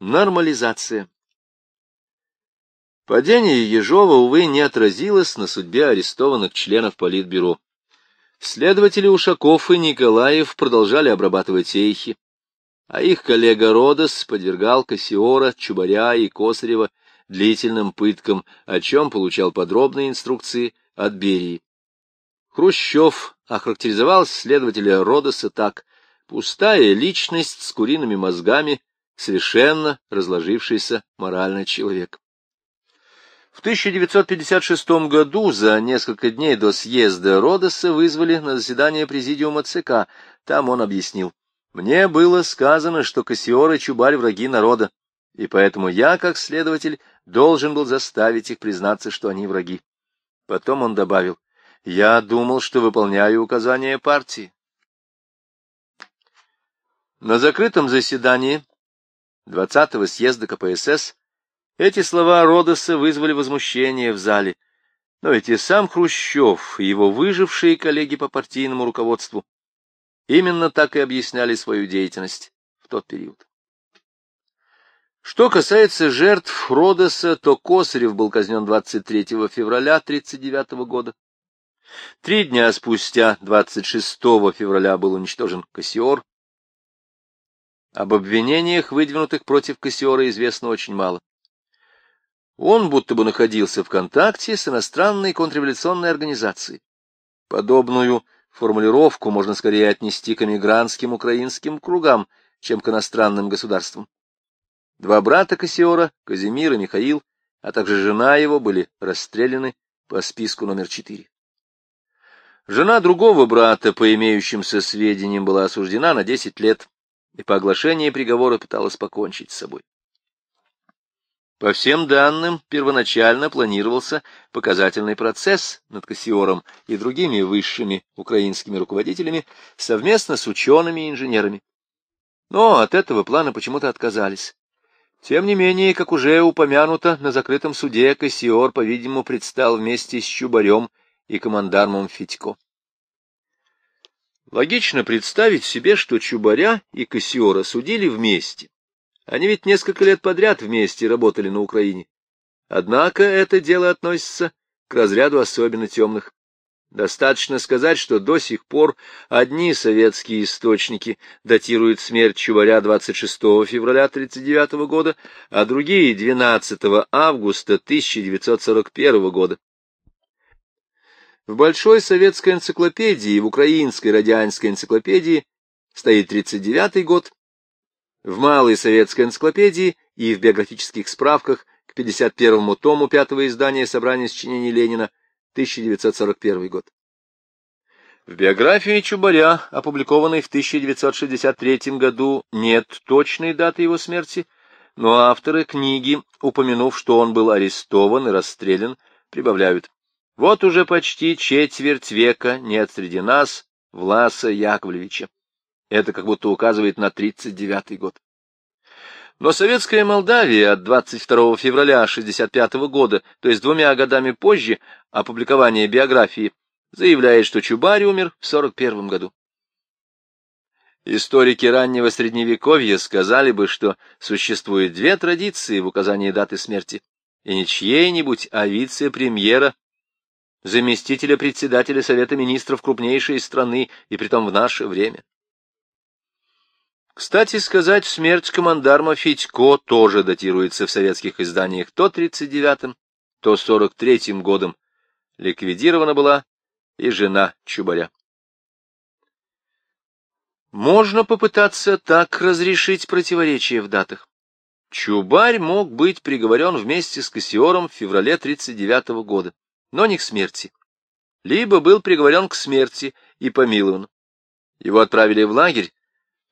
Нормализация. Падение Ежова, увы, не отразилось на судьбе арестованных членов Политбюро. Следователи Ушаков и Николаев продолжали обрабатывать эйхи, а их коллега Родос подвергал Кассиора, Чубаря и Косарева длительным пыткам, о чем получал подробные инструкции от Берии. Хрущев охарактеризовал следователя Родоса так — пустая личность с куриными мозгами, совершенно разложившийся моральный человек. В 1956 году, за несколько дней до съезда Родоса, вызвали на заседание президиума ЦК. Там он объяснил. «Мне было сказано, что Кассиор и Чубарь враги народа, и поэтому я, как следователь, должен был заставить их признаться, что они враги». Потом он добавил. «Я думал, что выполняю указания партии». На закрытом заседании 20-го съезда КПСС, эти слова Родоса вызвали возмущение в зале. Но ведь и сам Хрущев, и его выжившие коллеги по партийному руководству именно так и объясняли свою деятельность в тот период. Что касается жертв Родоса, то Косарев был казнен 23 февраля 1939 года. Три дня спустя, 26 февраля, был уничтожен Кассиор, об обвинениях, выдвинутых против Кассиора, известно очень мало. Он будто бы находился в контакте с иностранной контрреволюционной организацией. Подобную формулировку можно скорее отнести к эмигрантским украинским кругам, чем к иностранным государствам. Два брата Кассиора, Казимир и Михаил, а также жена его, были расстреляны по списку номер четыре. Жена другого брата, по имеющимся сведениям, была осуждена на десять лет и по оглашении приговора пыталась покончить с собой. По всем данным, первоначально планировался показательный процесс над Кассиором и другими высшими украинскими руководителями совместно с учеными и инженерами. Но от этого плана почему-то отказались. Тем не менее, как уже упомянуто, на закрытом суде Кассиор, по-видимому, предстал вместе с Чубарем и командармом Федько. Логично представить себе, что Чубаря и Кассиора судили вместе. Они ведь несколько лет подряд вместе работали на Украине. Однако это дело относится к разряду особенно темных. Достаточно сказать, что до сих пор одни советские источники датируют смерть Чубаря 26 февраля 1939 года, а другие 12 августа 1941 года. В Большой советской энциклопедии и в Украинской радианской энциклопедии стоит 39-й год, в Малой советской энциклопедии и в биографических справках к 51-му тому пятого издания собрания сочинений Ленина 1941 год. В биографии Чубаря, опубликованной в 1963 году, нет точной даты его смерти, но авторы книги, упомянув, что он был арестован и расстрелян, прибавляют вот уже почти четверть века нет среди нас Власа Яковлевича. Это как будто указывает на 39-й год. Но советская Молдавия от 22 февраля 65 года, то есть двумя годами позже опубликования биографии, заявляет, что Чубарь умер в 41 году. Историки раннего Средневековья сказали бы, что существует две традиции в указании даты смерти, и не чьей-нибудь, а вице-премьера заместителя председателя Совета министров крупнейшей страны, и притом в наше время. Кстати сказать, смерть командарма Федько тоже датируется в советских изданиях то 39-м, то 43-м годом. Ликвидирована была и жена Чубаря. Можно попытаться так разрешить противоречия в датах. Чубарь мог быть приговорен вместе с Кассиором в феврале 39 -го года но не к смерти. Либо был приговорен к смерти и помилован. Его отправили в лагерь,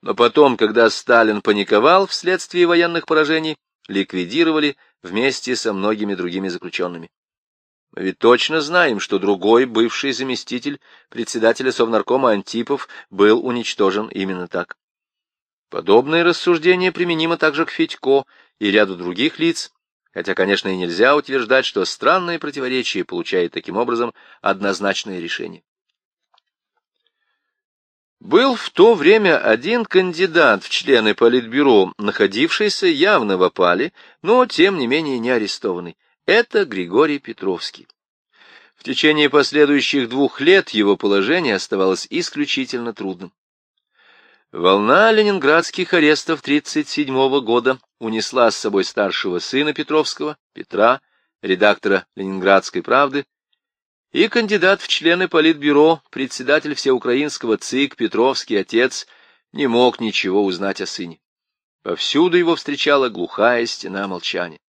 но потом, когда Сталин паниковал вследствие военных поражений, ликвидировали вместе со многими другими заключенными. Мы ведь точно знаем, что другой бывший заместитель председателя Совнаркома Антипов был уничтожен именно так. Подобное рассуждение применимо также к Федько и ряду других лиц, хотя, конечно, и нельзя утверждать, что странное противоречие получает таким образом однозначное решение. Был в то время один кандидат в члены Политбюро, находившийся явно в опале, но, тем не менее, не арестованный. Это Григорий Петровский. В течение последующих двух лет его положение оставалось исключительно трудным. Волна ленинградских арестов 1937 года унесла с собой старшего сына Петровского, Петра, редактора «Ленинградской правды», и кандидат в члены Политбюро, председатель всеукраинского ЦИК Петровский отец, не мог ничего узнать о сыне. Повсюду его встречала глухая стена молчания.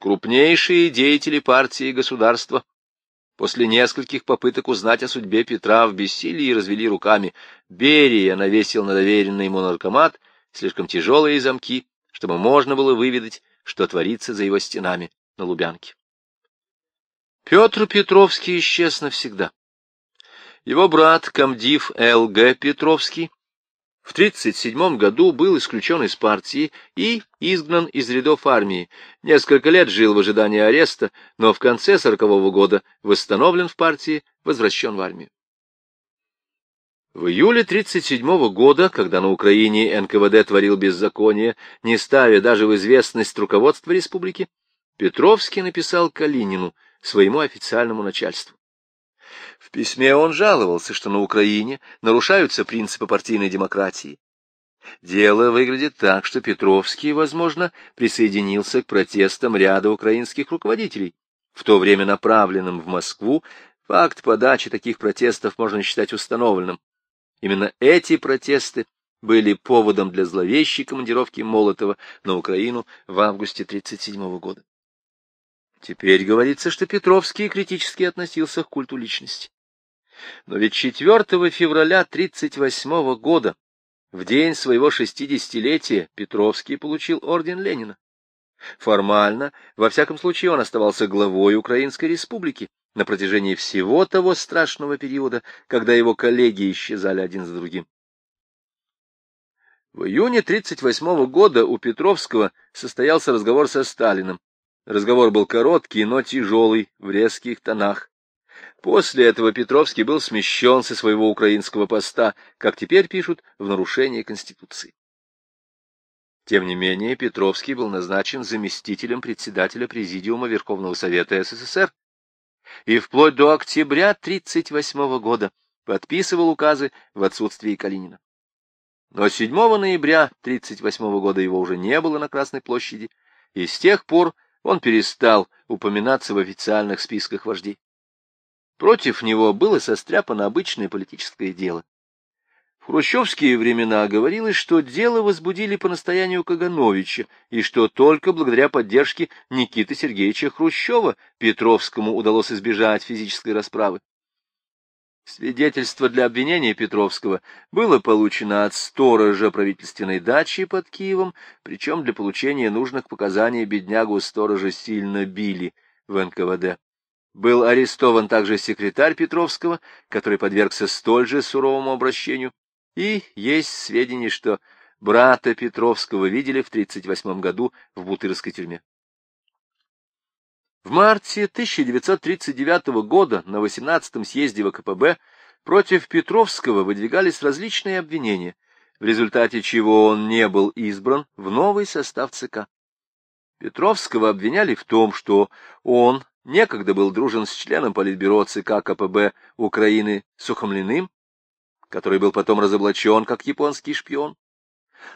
Крупнейшие деятели партии и государства После нескольких попыток узнать о судьбе Петра в бессилии развели руками. Берия навесил на доверенный ему наркомат слишком тяжелые замки, чтобы можно было выведать, что творится за его стенами на Лубянке. Петр Петровский исчез навсегда. Его брат, комдив Л.Г. Петровский, в 1937 году был исключен из партии и изгнан из рядов армии. Несколько лет жил в ожидании ареста, но в конце 1940 года восстановлен в партии, возвращен в армию. В июле 1937 года, когда на Украине НКВД творил беззаконие, не ставя даже в известность руководства республики, Петровский написал Калинину, своему официальному начальству. В письме он жаловался, что на Украине нарушаются принципы партийной демократии. Дело выглядит так, что Петровский, возможно, присоединился к протестам ряда украинских руководителей. В то время направленным в Москву факт подачи таких протестов можно считать установленным. Именно эти протесты были поводом для зловещей командировки Молотова на Украину в августе 1937 года. Теперь говорится, что Петровский критически относился к культу личности. Но ведь 4 февраля 1938 года, в день своего шестидесятилетия, Петровский получил орден Ленина. Формально, во всяком случае, он оставался главой Украинской республики на протяжении всего того страшного периода, когда его коллеги исчезали один за другим. В июне 1938 года у Петровского состоялся разговор со Сталиным. Разговор был короткий, но тяжелый, в резких тонах. После этого Петровский был смещен со своего украинского поста, как теперь пишут, в нарушение Конституции. Тем не менее, Петровский был назначен заместителем председателя Президиума Верховного Совета СССР и вплоть до октября 1938 года подписывал указы в отсутствии Калинина. Но 7 ноября 1938 года его уже не было на Красной площади, и с тех пор он перестал упоминаться в официальных списках вождей. Против него было состряпано обычное политическое дело. В хрущевские времена говорилось, что дело возбудили по настоянию Кагановича, и что только благодаря поддержке Никиты Сергеевича Хрущева Петровскому удалось избежать физической расправы. Свидетельство для обвинения Петровского было получено от сторожа правительственной дачи под Киевом, причем для получения нужных показаний беднягу сторожа сильно били в НКВД. Был арестован также секретарь Петровского, который подвергся столь же суровому обращению, и есть сведения, что брата Петровского видели в 1938 году в Бутырской тюрьме. В марте 1939 года на 18-м съезде ВКПБ против Петровского выдвигались различные обвинения, в результате чего он не был избран в новый состав ЦК. Петровского обвиняли в том, что он некогда был дружен с членом Политбюро ЦК КПБ Украины Сухомлиным, который был потом разоблачен как японский шпион,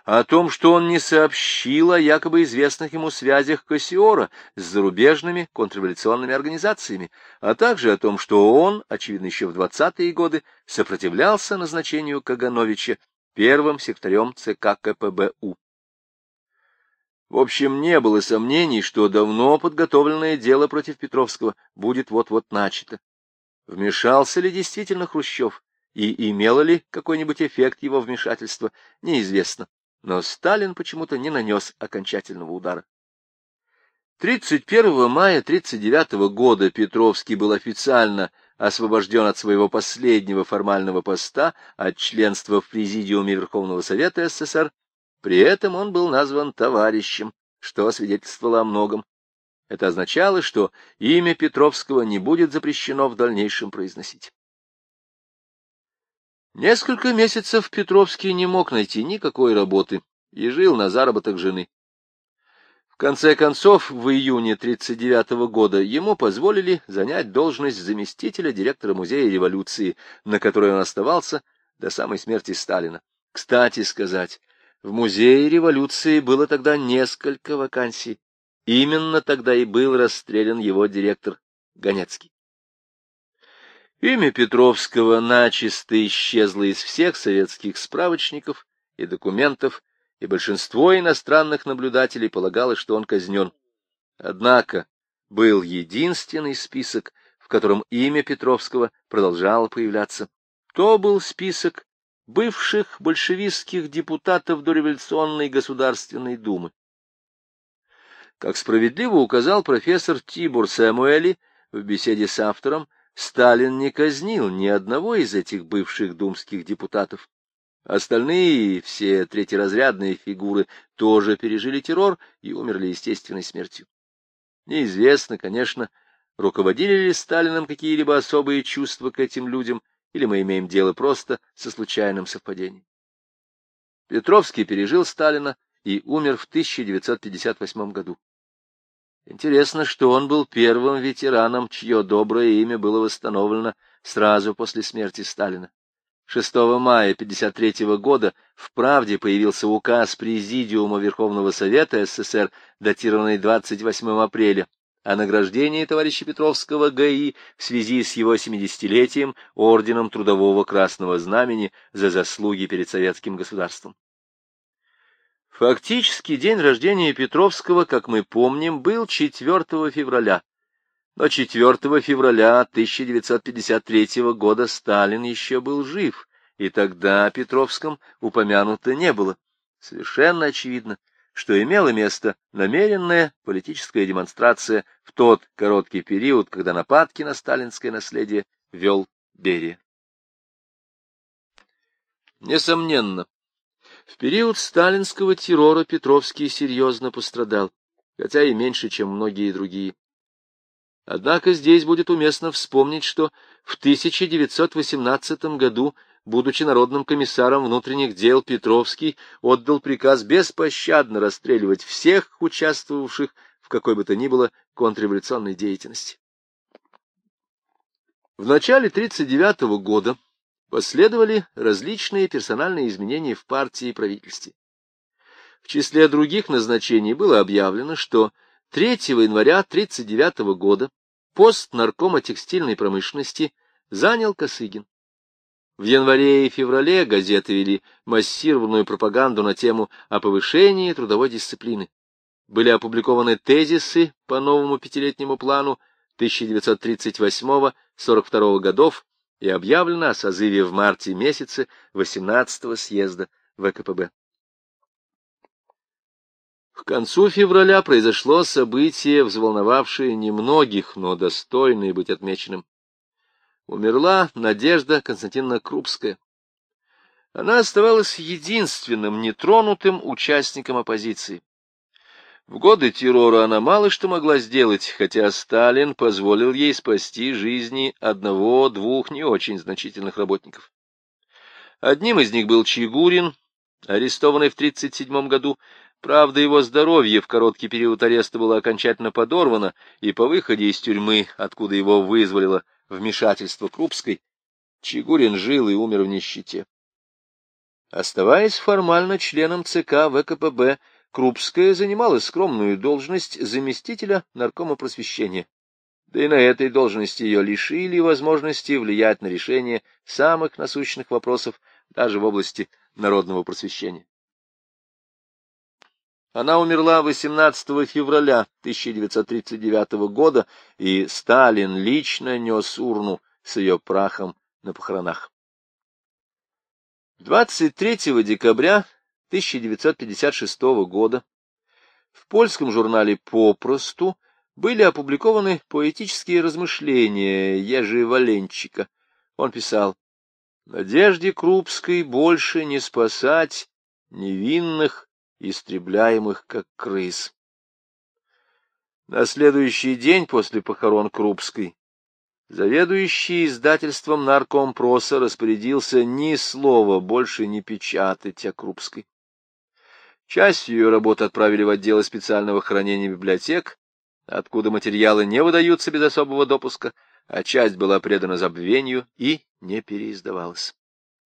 о том, что он не сообщил о якобы известных ему связях Кассиора с зарубежными контрреволюционными организациями, а также о том, что он, очевидно, еще в 20-е годы сопротивлялся назначению Кагановича первым секретарем ЦК КПБУ. В общем, не было сомнений, что давно подготовленное дело против Петровского будет вот-вот начато. Вмешался ли действительно Хрущев, и имело ли какой-нибудь эффект его вмешательства, неизвестно но Сталин почему-то не нанес окончательного удара. 31 мая 1939 года Петровский был официально освобожден от своего последнего формального поста от членства в Президиуме Верховного Совета СССР. При этом он был назван товарищем, что свидетельствовало о многом. Это означало, что имя Петровского не будет запрещено в дальнейшем произносить. Несколько месяцев Петровский не мог найти никакой работы и жил на заработок жены. В конце концов, в июне 1939 года ему позволили занять должность заместителя директора Музея революции, на которой он оставался до самой смерти Сталина. Кстати сказать, в Музее революции было тогда несколько вакансий. Именно тогда и был расстрелян его директор Ганецкий. Имя Петровского начисто исчезло из всех советских справочников и документов, и большинство иностранных наблюдателей полагало, что он казнен. Однако был единственный список, в котором имя Петровского продолжало появляться. То был список бывших большевистских депутатов дореволюционной Государственной Думы. Как справедливо указал профессор Тибур Сэмуэли в беседе с автором, Сталин не казнил ни одного из этих бывших думских депутатов. Остальные, все третьеразрядные фигуры, тоже пережили террор и умерли естественной смертью. Неизвестно, конечно, руководили ли Сталином какие-либо особые чувства к этим людям, или мы имеем дело просто со случайным совпадением. Петровский пережил Сталина и умер в 1958 году. Интересно, что он был первым ветераном, чье доброе имя было восстановлено сразу после смерти Сталина. 6 мая 1953 года в «Правде» появился указ Президиума Верховного Совета СССР, датированный 28 апреля, о награждении товарища Петровского ГАИ в связи с его 70-летием Орденом Трудового Красного Знамени за заслуги перед советским государством. Фактически день рождения Петровского, как мы помним, был 4 февраля, но 4 февраля 1953 года Сталин еще был жив, и тогда о Петровском упомянуто не было. Совершенно очевидно, что имела место намеренная политическая демонстрация в тот короткий период, когда нападки на сталинское наследие вел Берия. Несомненно, в период сталинского террора Петровский серьезно пострадал, хотя и меньше, чем многие другие. Однако здесь будет уместно вспомнить, что в 1918 году, будучи народным комиссаром внутренних дел, Петровский отдал приказ беспощадно расстреливать всех участвовавших в какой бы то ни было контрреволюционной деятельности. В начале 1939 года последовали различные персональные изменения в партии и правительстве. В числе других назначений было объявлено, что 3 января 1939 года пост наркома текстильной промышленности занял Косыгин. В январе и феврале газеты вели массированную пропаганду на тему о повышении трудовой дисциплины. Были опубликованы тезисы по новому пятилетнему плану 1938-42 годов и объявлено о созыве в марте месяце 18-го съезда ВКПБ. К концу февраля произошло событие, взволновавшее немногих, но достойное быть отмеченным. Умерла Надежда Константиновна Крупская. Она оставалась единственным нетронутым участником оппозиции. В годы террора она мало что могла сделать, хотя Сталин позволил ей спасти жизни одного-двух не очень значительных работников. Одним из них был Чигурин, арестованный в 1937 году, Правда, его здоровье в короткий период ареста было окончательно подорвано, и по выходе из тюрьмы, откуда его вызволило вмешательство Крупской, Чигурин жил и умер в нищете. Оставаясь формально членом ЦК ВКПБ, Крупская занимала скромную должность заместителя наркома просвещения. Да и на этой должности ее лишили возможности влиять на решение самых насущных вопросов даже в области народного просвещения. Она умерла 18 февраля 1939 года, и Сталин лично нес урну с ее прахом на похоронах. 23 декабря 1956 года в польском журнале «Попросту» были опубликованы поэтические размышления Ежи Валенчика. Он писал, «Надежде Крупской больше не спасать невинных истребляемых как крыс. На следующий день после похорон Крупской Заведующий издательством наркомпроса распорядился ни слова больше не печатать о Крупской. Часть ее работ отправили в отделы специального хранения библиотек, откуда материалы не выдаются без особого допуска, а часть была предана забвению и не переиздавалась.